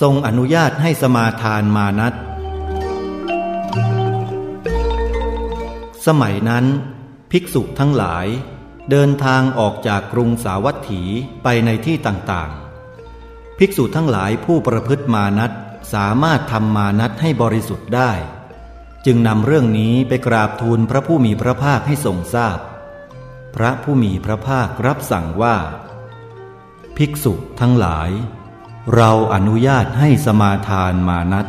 ทรงอนุญาตให้สมาทานมานัตสมัยนั้น ภิกษุทั้งหลาย เดินทางออกจากกรุงสาวัตถีไปในที่ต่างๆ ภิกษุทั้งหลายผู้ประพฤติมานัตสามารถทำมานัตให้บริสุทธิ์ได้ จึงนำเรื่องนี้ไปกราบทูลพระผู้มีพระภาคให้ทรงทราบพพระผู้มีพระภาครับสั่งว่า ภิกษุทั้งหลาย เราอนุญาตให้สมาทานมานัต